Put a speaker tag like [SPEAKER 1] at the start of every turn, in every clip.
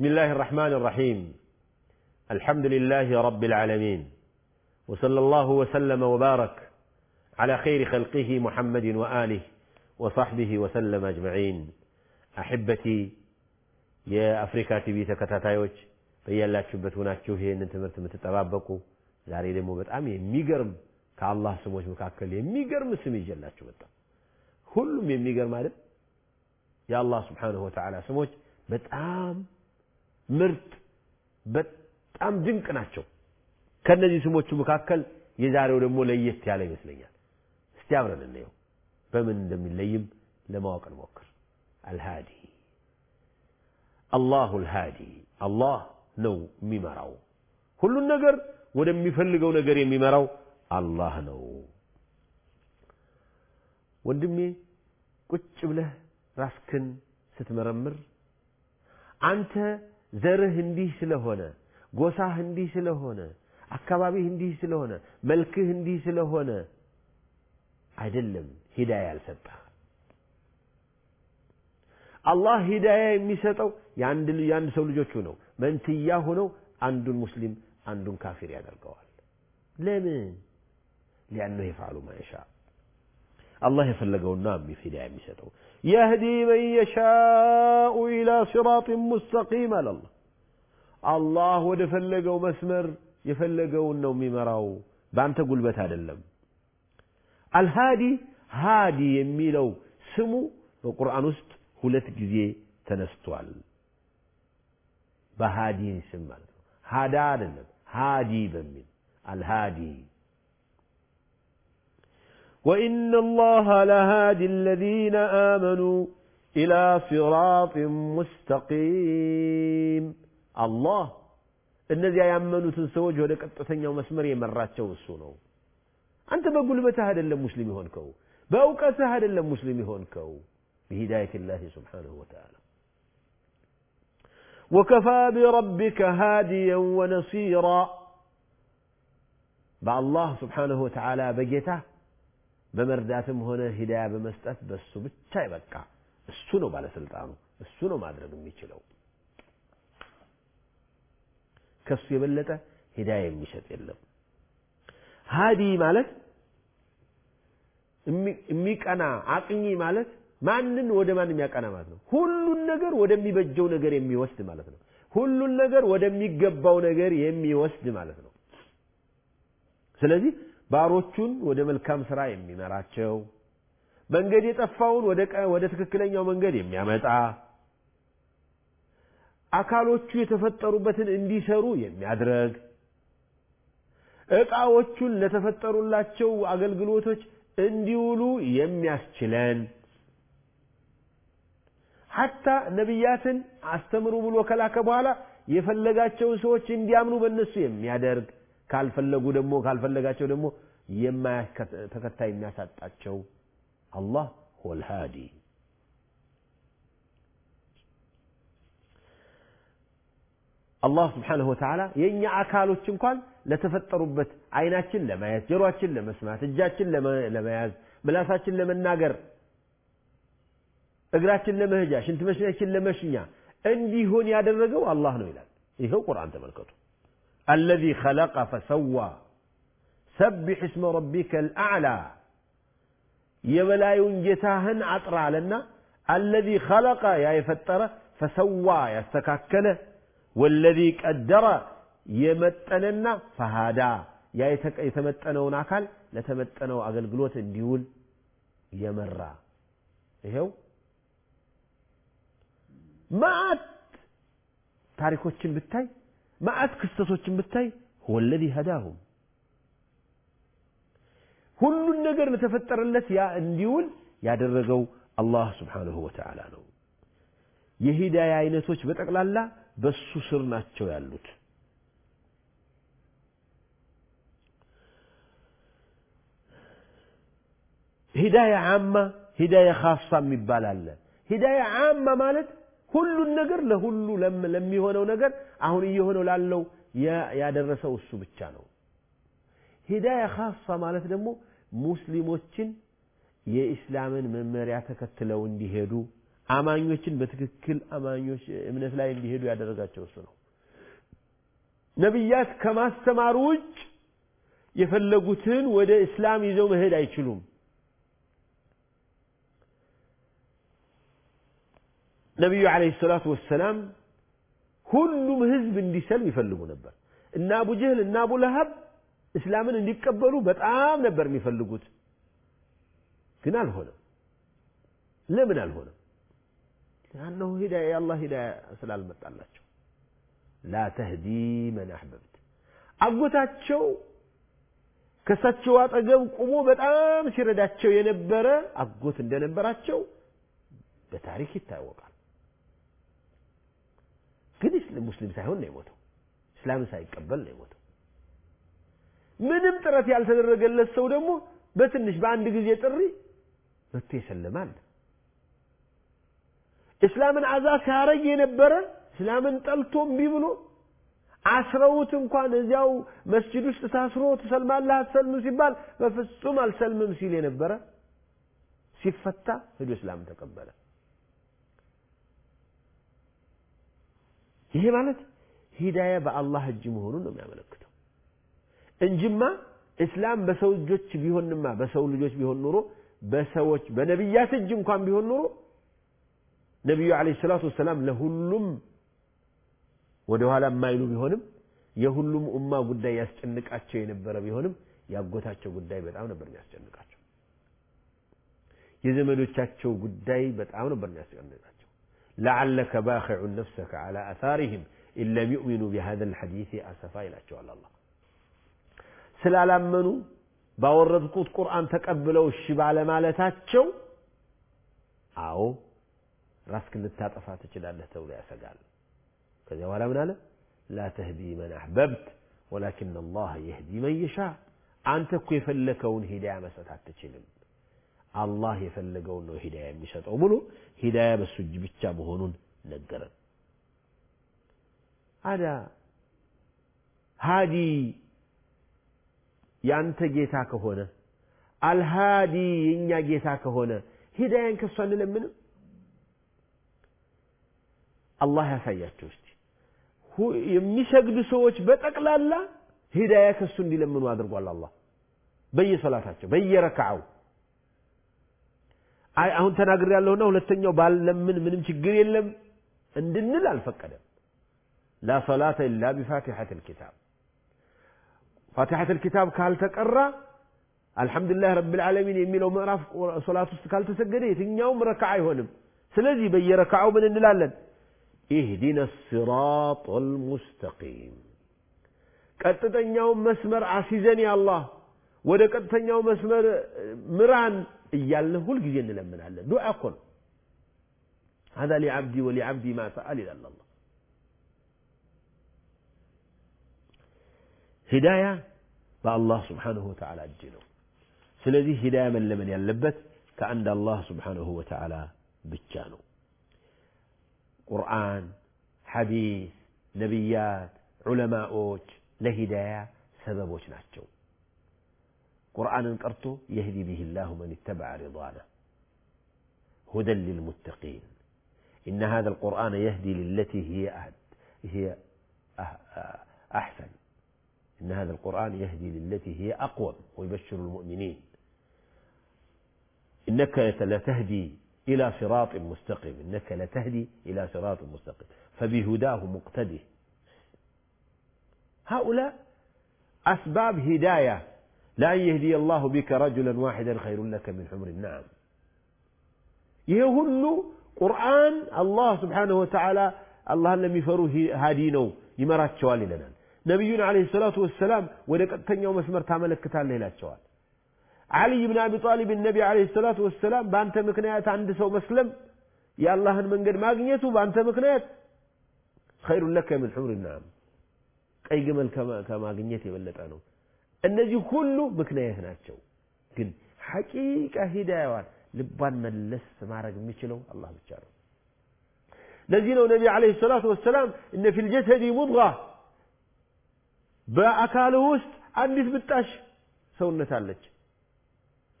[SPEAKER 1] بسم الله الرحمن الرحيم الحمد لله رب العالمين وصلى الله وسلم وبارك على خير خلقه محمد وآله وصحبه وسلم أجمعين أحبتي የአፍሪካ ቲቪ ተከታታዮች በያላችሁበት ሆናችሁ ይህንን ትምህርት የምትጠባበቁ ዛሬ ደግሞ በጣም የሚገርም ከአላህ ስሞች መካከል የሚገርም ስም ይዤላችሁ መጣ ሁሉም የሚገርም አይደል የአላህ ስብሓንሁ ወተዓላ ስሞች በጣም ምርጥ በጣም ድንቅ ናቸው። ከነዚህ ስሞቹ መካከል የዛሬው ደግሞ ለየት ያለ ይመስለኛል። እስቲ አብረን እንየው። በምን እንደሚለይም ለማወቅ እንሞክር። አልሃዲ አላሁ አልሃዲ አላህ ነው የሚመራው። ሁሉን ነገር ወደሚፈልገው ነገር የሚመራው አላህ ነው። ወንድሜ ቁጭ ብለህ ራስክን ስትመረምር አንተ ዘርህ እንዲህ ስለሆነ ጎሳህ እንዲህ ስለሆነ አካባቢህ እንዲህ ስለሆነ መልክህ እንዲህ ስለሆነ አይደለም ሂዳያ ያልሰጠህ። አላህ ሂዳያ የሚሰጠው የአንድ ሰው ልጆቹ ነው መንትያ ሆነው አንዱን ሙስሊም አንዱን ካፊር ያደርገዋል። ለምን? ሊአነሁ የፍዓሉ ማ አላህ የፈለገውና ሂዳያ የሚሰጠው የህዲ መን የሻኡ ኢላ ሲራጢን ሙስተቂም አለ አላህ አላህ ወደ ፈለገው መስመር የፈለገውን ነው የሚመራው በአንተ ጉልበት አይደለም አልሃዲ ሃዲ የሚለው ስሙ በቁርአን ውስጥ ሁለት ጊዜ ተነስቷል በሃዲ ስም ማለት ነው ሃዳ አይደለም ሃዲ በሚል አልሃዲ وإن الله لهادي الذين آمنوا إلى صراط مستقيم الله እነዚያ ያመኑትን ሰዎች ወደ ቀጥተኛው መስመር የመራቸው እሱ ነው አንተ በጉልበትህ አይደለም ሙስሊም የሆንከው በእውቀትህ አይደለም ሙስሊም የሆንከው بهداية الله سبحانه وتعالى وكفى بربك هاديا ونصيرا بالله سبحانه وتعالى بجيته በመርዳትም ሆነ ሂዳያ በመስጠት በሱ ብቻ ይበቃ። እሱ ነው ባለስልጣኑ። እሱ ነው ማድረግ የሚችለው። ከሱ የበለጠ ሂዳያ የሚሰጥ የለም። ሃዲ ማለት የሚቀና አቅኚ ማለት ማንን ወደ ማን የሚያቀና ማለት ነው? ሁሉን ነገር ወደሚበጀው ነገር የሚወስድ ማለት ነው። ሁሉን ነገር ወደሚገባው ነገር የሚወስድ ማለት ነው። ስለዚህ ባሮቹን ወደ መልካም ስራ የሚመራቸው መንገድ የጠፋውን ወደ ትክክለኛው መንገድ የሚያመጣ አካሎቹ የተፈጠሩበትን እንዲሰሩ የሚያድረግ እቃዎቹን ለተፈጠሩላቸው አገልግሎቶች እንዲውሉ የሚያስችለን ሐታ ነቢያትን አስተምሩ ብሎ ከላከ በኋላ የፈለጋቸውን ሰዎች እንዲያምኑ በእነሱ የሚያደርግ ካልፈለጉ ደግሞ ካልፈለጋቸው ደግሞ ተከታይ የሚያሳጣቸው አላህ ሁወል ሃዲ። አላህ ስብሓንሁ ወተዓላ የእኛ አካሎች እንኳን ለተፈጠሩበት አይናችን ለማየት ጆሮአችን ለመስማት እጃችን ለመያዝ ምላሳችን ለመናገር እግራችን ለመሄጃ ሽንት መሽኛችን ለመሽኛ እንዲሆን ያደረገው አላህ ነው ይላል። ይኸው ቁርአን ተመልከቱ الذي خلق فسوى سبح اسم ربك الأعلى يبلايون جتاهن عطرا لنا الذي خلق يا يفتر فسوى يستكاكل والذي قدر يمتننا فهدا يا يتمتنون أكل لتمتنوا أقل قلوت انديول يمرا ይሄው ማአት ታሪኮችን ብታይ ማአት ክስተቶችን ብታይ ወለዚ ሀዳሁም ሁሉን ነገር ለተፈጠረለት ያ እንዲውል ያደረገው አላህ ስብሓንሁ ወተዓላ ነው። የሂዳያ አይነቶች በጠቅላላ በሱ ስር ናቸው ያሉት። ሂዳያ ዓማ፣ ሂዳያ ካሳ የሚባል አለ። ሂዳያ ዓማ ማለት ሁሉን ነገር ለሁሉ ለሚሆነው ነገር አሁን እየሆነው ላለው ያደረሰው እሱ ብቻ ነው። ሂዳያ ካሳ ማለት ደግሞ ሙስሊሞችን የኢስላምን መመሪያ ተከትለው እንዲሄዱ አማኞችን በትክክል አማኞች እምነት ላይ እንዲሄዱ ያደረጋቸው እሱ ነው። ነቢያት ከማስተማር ውጭ የፈለጉትን ወደ እስላም ይዘው መሄድ አይችሉም። ነቢዩ ዓለይሂ ሰላቱ ወሰላም ሁሉም ህዝብ እንዲሰልም ይፈልጉ ነበር። እና አቡ ጀህል እና አቡ ለሀብ እስላምን እንዲቀበሉ በጣም ነበር የሚፈልጉት። ግን አልሆነም። ለምን አልሆነም? ያነሁ ሂዳያ የአላህ ሂዳያ ስላልመጣላቸው። ላ ተህዲ መን አሕበብት አጎታቸው ከእሳቸው አጠገብ ቁሞ በጣም ሲረዳቸው የነበረ አጎት እንደነበራቸው በታሪክ ይታወቃል። ሙስሊም ሳይሆን ነው የሞተው። እስላምን ሳይቀበል ነው የሞተው። ምንም ጥረት ያልተደረገለት ሰው ደግሞ በትንሽ በአንድ ጊዜ ጥሪ መጥቶ ይሰልማል። እስላምን አዛ ሲያረግ የነበረ እስላምን ጠልቶ እምቢ ብሎ አስረውት እንኳን እዚያው መስጂድ ውስጥ ታስሮ ትሰልማለህ አትሰልምም ሲባል በፍጹም አልሰልምም ሲል የነበረ ሲፈታ ሄዶ እስላምን ተቀበለ። ይሄ ማለት ሂዳያ በአላህ እጅ መሆኑን ነው የሚያመለክተው እንጂማ እስላም በሰው እጆች ቢሆንማ በሰው ልጆች ቢሆን ኑሮ በሰዎች በነቢያት እጅ እንኳን ቢሆን ኑሮ ነቢዩ ዓለይሂ ሰላቱ ወሰላም ለሁሉም ወደ ኋላ የማይሉ ቢሆንም የሁሉም ኡማ ጉዳይ ያስጨንቃቸው የነበረ ቢሆንም ያጎታቸው ጉዳይ በጣም ነበር የሚያስጨንቃቸው። የዘመዶቻቸው ጉዳይ በጣም ነበር የሚያስጨንቃቸው። ለዓለከ ባኺዑን ነፍሰከ ዐላ አታሪህም ኢን ለም ዩእሚኑ ቢሃዛ ልሐዲስ አሰፋ ይላቸዋል አላህ። ስላላመኑ ባወረድኩት ቁርአን ተቀብለው እሺ ባለማለታቸው አዎ ራስክን ልታጠፋ ትችላለህ ተብሎ ያሰጋል። ከዚያ በኋላ ምን አለ? ላ ተህዲ መን አሕበብት ወላኪን አላህ የህዲ መን የሻ። አንተ እኮ የፈለከውን ሂዳያ መስጠት አትችልም፣ አላህ የፈለገውን ነው ሂዳያ የሚሰጠው ብሎ ሂዳያ በሱ እጅ ብቻ መሆኑን ነገረን። አዳ ሃዲ ያንተ ጌታ ከሆነ አልሃዲ የእኛ ጌታ ከሆነ ሂዳያን ከሱ አንለምንም? አላህ ያሳያቸው እስቲ። የሚሰግዱ ሰዎች በጠቅላላ ሂዳያ ከሱ እንዲለምኑ አድርጓል አላህ በየሰላታቸው በየረካዓው። አይ አሁን ተናግሬ ያለሁና ሁለተኛው ባለምን ምንም ችግር የለም እንድንል አልፈቀደም። ላ ሰላተ ኢላ ቢፋቲሐት ልኪታብ ፋቲሐት ልኪታብ ካልተቀራ አልሐምዱሊላህ ረብል ዓለሚን የሚለው ምዕራፍ ሶላት ውስጥ ካልተሰገደ የትኛውም ረክዓ አይሆንም። ስለዚህ በየረክዓው ምን እንላለን? ኢህዲነ ሲራጥ ልሙስተቂም ቀጥተኛውን መስመር አሲዘን ያአላህ ወደ ቀጥተኛው መስመር ምራን እያልን ሁልጊዜ እንለምናለን። ዱዓ እኮ ነው። هذا لعبدي ولعبدي ما سأل ይላል አላህ። ሂዳያ በአላህ ስብሓንሁ ወተዓላ እጅ ነው። ስለዚህ ሂዳያ መለመን ያለበት ከአንድ አላህ ስብሓንሁ ወተዓላ ብቻ ነው። ቁርአን፣ ሐዲስ፣ ነቢያት፣ ዑለማዎች ለሂዳያ ሰበቦች ናቸው። قرآن قرته يهدي به الله من اتبع رضوانه. هدى للمتقين. إن هذا القرآن يهدي للتي هي أهد هي أه-, أه-, أحسن. إن هذا القرآن يهدي للتي هي أقوم ويبشر المؤمنين. إنك لتهدي إلى صراط مستقيم. إنك لتهدي إلى صراط مستقيم. فبهداه مقتدي هؤلاء أسباب هداية. لأن يهدي الله بك رجلا واحدا خير لك من حمر النعم يهل قرآن الله سبحانه وتعالى الله لم يفروه هادينو يمرات شوالي لنا ነቢዩን ዓለይሂ ሰላቱ ወሰላም ወደ ቀጥተኛው መስመር ታመለክታለህ ይላቸዋል። ዓሊይ ብን አቢ ጣሊብ ነቢ ዓለይሂ ሰላቱ ወሰላም በአንተ ምክንያት አንድ ሰው መስለም የአላህን መንገድ ማግኘቱ በአንተ ምክንያት ኸይሩን ለከ ምን ሑምሪ ናም ቀይ ግመል ከማግኘት የበለጠ ነው። እነዚህ ሁሉ ምክንያት ናቸው። ግን ሐቂቃ ሂዳያዋን ልቧን መለስ ማድረግ የሚችለው አላህ ብቻ ነው። ለዚህ ነው ነቢ ዓለይሂ ሰላቱ ወሰላም እነ ፊል ሙድጋ በአካልህ ውስጥ አንዲት ብጣሽ ሰውነት አለች።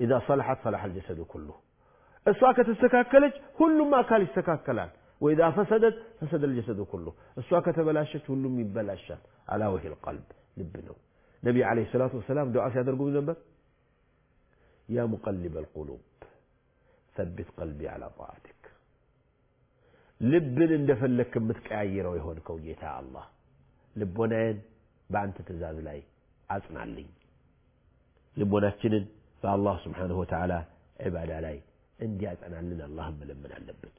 [SPEAKER 1] ኢዛ ሰለሐት ሰለሐ አልጀሰዱ ኩሉ እሷ ከተስተካከለች ሁሉም አካል ይስተካከላል። ወኢዛ ፈሰደት ፈሰደ አልጀሰዱ ኩሉ እሷ ከተበላሸች ሁሉም ይበላሻል። አላ ወሂል ቀልብ ልብ ነው። ነቢ ዓለይሂ ሰላቱ ወሰላም ዱዓ ሲያደርጉ ነበር ያ ሙቀሊበ አልቁሉብ ሰቢት ቀልቢ አላ ጣዓቲክ ልብን እንደፈለክ የምትቀያይረው የሆንከው ጌታ አላህ ልቦናዬን በአንተ ትእዛዝ ላይ አጽናልኝ። ልቦናችንን በአላህ ስብሓንሁ ወተዓላ ዒባዳ ላይ እንዲያጸናልን አላህን መለመን አለብን።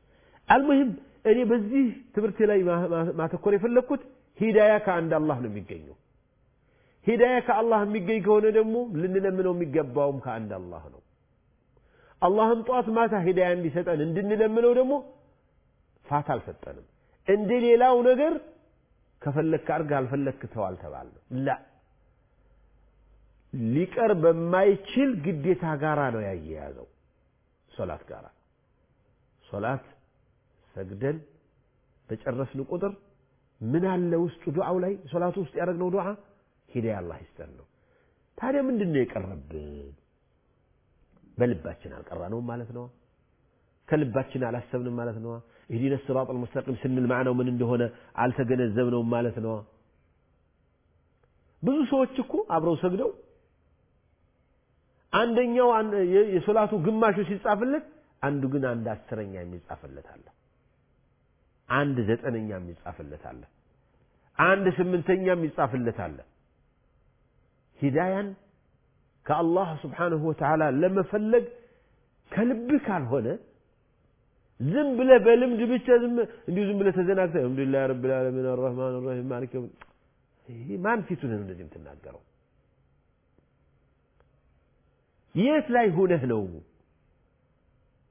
[SPEAKER 1] አልሙሂም እኔ በዚህ ትምህርቴ ላይ ማተኮር የፈለግኩት ሂዳያ ከአንድ አላህ ነው የሚገኘው። ሂዳያ ከአላህ የሚገኝ ከሆነ ደግሞ ልንለምነው የሚገባውም ከአንድ አላህ ነው። አላህም ጠዋት ማታ ሂዳያ እንዲሰጠን እንድንለምነው ደግሞ ፋታ አልሰጠንም። እንደ ሌላው ነገር ከፈለክ አድርግ አልፈለክ ተው አልተባልንም። ላ ሊቀር በማይችል ግዴታ ጋራ ነው ያያያዘው ሶላት ጋራ ሶላት ሰግደን በጨረስን ቁጥር ምን አለ ውስጡ ዱዓው ላይ ሶላቱ ውስጥ ያደረግነው ዱዓ ሂዳያ አላህ ይስጠን ነው። ታዲያ ምንድን ነው የቀረብን? በልባችን አልቀራነውም ማለት ነው። ከልባችን አላሰብንም ማለት ነው። ኢህዲነ ሲራጥ አልሙስተቂም ስንል ማዕናው ምን እንደሆነ አልተገነዘብነውም ማለት ነው። ብዙ ሰዎች እኮ አብረው ሰግደው አንደኛው የሶላቱ ግማሹ ሲጻፍለት አንዱ ግን አንድ አስረኛ የሚጻፍለት አለ። አንድ ዘጠነኛ የሚጻፍለት አለ። አንድ ስምንተኛ የሚጻፍለት አለ። ሂዳያን ከአላህ ስብሓንሁ ወተዓላ ለመፈለግ ከልብህ ካልሆነ ዝም ብለህ በልምድ ብቻ ዝም እንዲሁ ዝም ብለህ ተዘናግተህ አልሐምዱሊላህ ረብል ዓለሚን አርረህማን አርረሂም ማሊክ የውም ማን ፊቱን ነው እንደዚህ የምትናገረው? የት ላይ ሆነህ ነው?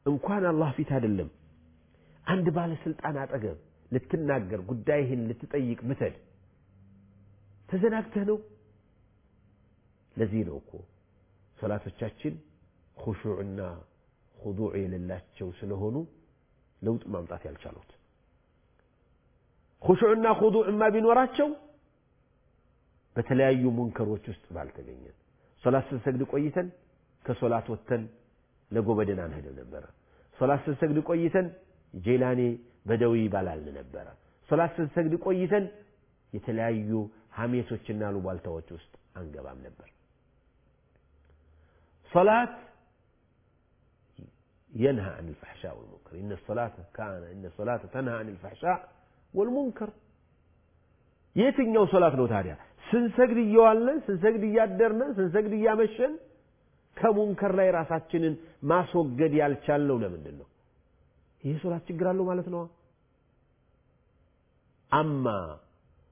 [SPEAKER 1] እንኳን አላህ ፊት አይደለም አንድ ባለስልጣን አጠገብ ልትናገር ጉዳይህን ልትጠይቅ ብትሄድ ተዘናግተህ ነው። ለዚህ ነው እኮ ሶላቶቻችን ኹሹዕና ኹዱዕ የሌላቸው ስለሆኑ ለውጥ ማምጣት ያልቻሉት። ኹሹዕና ኹዱዕማ ቢኖራቸው በተለያዩ ሙንከሮች ውስጥ ባልተገኘን። ሶላት ስንሰግድ ቆይተን ከሶላት ወጥተን ለጎበደን አንሄድም ነበረ። ሶላት ስንሰግድ ቆይተን ጄላኔ በደዊ ባላልን ነበረ። ሶላት ስንሰግድ ቆይተን የተለያዩ ሐሜቶችና ሉባልታዎች ውስጥ አንገባም ነበር። ሶላት ينهى عن الفحشاء والمنكر إن الصلاة كان إن الصلاة تنهى عن الفحشاء والمنكر የትኛው ሶላት ነው ታዲያ? ስንሰግድ እየዋልን ስንሰግድ እያደርን ስንሰግድ እያመሸን ከሙንከር ላይ ራሳችንን ማስወገድ ያልቻልነው ለምንድን ነው? ይህ ሶላት ችግር አለው ማለት ነው። አማ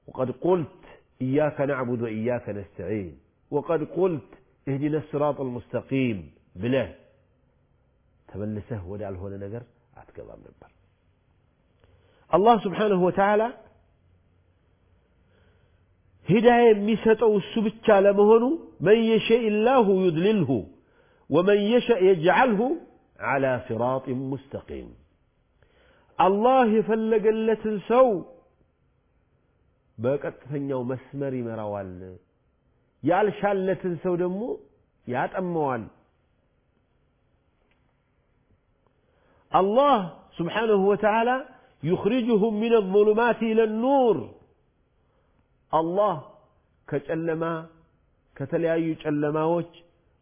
[SPEAKER 1] ወቀድ ቁልት ኢያከ ነዕቡድ ወኢያከ ነስተዒን ወቀድ ቁልት እህዲነ ሲራጥ አልሙስተቂም ብለህ ተመልሰህ ወዳልሆነ ነገር አትገባም ነበር። አላህ ስብሓንሁ ወተዓላ ሂዳያ የሚሰጠው እሱ ብቻ ለመሆኑ መን የሸእ ላሁ ዩድልልሁ ወመን የሸእ የጅዓልሁ ዓላ ሲራጢን ሙስተቂም አላህ የፈለገለትን ሰው በቀጥተኛው መስመር ይመራዋል። ያልሻለትን ሰው ደግሞ ያጠመዋል። አላህ ስብሓንሁ ወተዓላ ዩኽሪጅሁም ሚነ ዙሉማት ኢለ ኑር አላህ ከጨለማ ከተለያዩ ጨለማዎች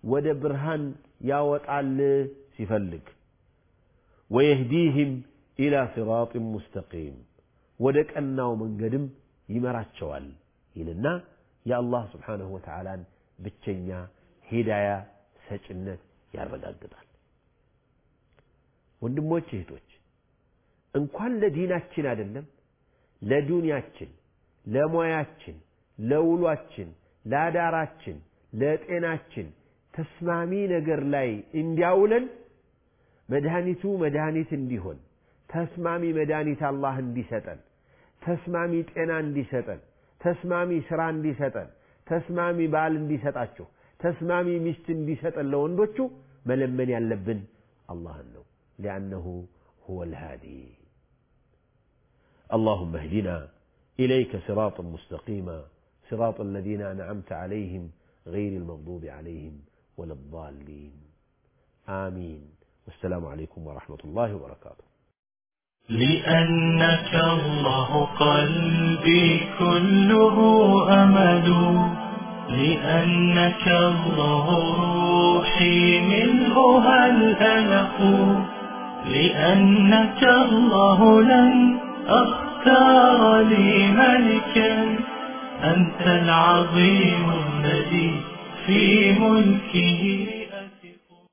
[SPEAKER 1] ወደ ብርሃን ያወጣል ሲፈልግ ወየህዲህም ኢላ ሲራጢን ሙስተቂም ወደ ቀናው መንገድም ይመራቸዋል ይልና የአላህ ስብሓንሁ ወተዓላን ብቸኛ ሂዳያ ሰጭነት ያረጋግጣል። ወንድሞች እህቶች፣ እንኳን ለዲናችን አይደለም ለዱንያችን፣ ለሙያችን፣ ለውሏችን፣ ለአዳራችን፣ ለጤናችን ተስማሚ ነገር ላይ እንዲያውለን መድኃኒቱ መድኃኒት እንዲሆን ተስማሚ መድኃኒት አላህ እንዲሰጠን ተስማሚ ጤና እንዲሰጠን፣ ተስማሚ ስራ እንዲሰጠን፣ ተስማሚ ባል እንዲሰጣችሁ፣ ተስማሚ ሚስት እንዲሰጠን ለወንዶቹ መለመን ያለብን አላህን ነው። ሊአነሁ ሁወ ልሃዲ اللهم اهدنا إليك صراطا مستقيما صراط الذين أنعمت عليهم غير المغضوب عليهم ولا الضالين آمين والسلام عليكم ورحمة الله وبركاته
[SPEAKER 2] لأنك الله قلبي كله أمل. لأنك الله روحي منها الألق لأنك الله لن أختار لي ملكا. أنت العظيم الذي في ملكه.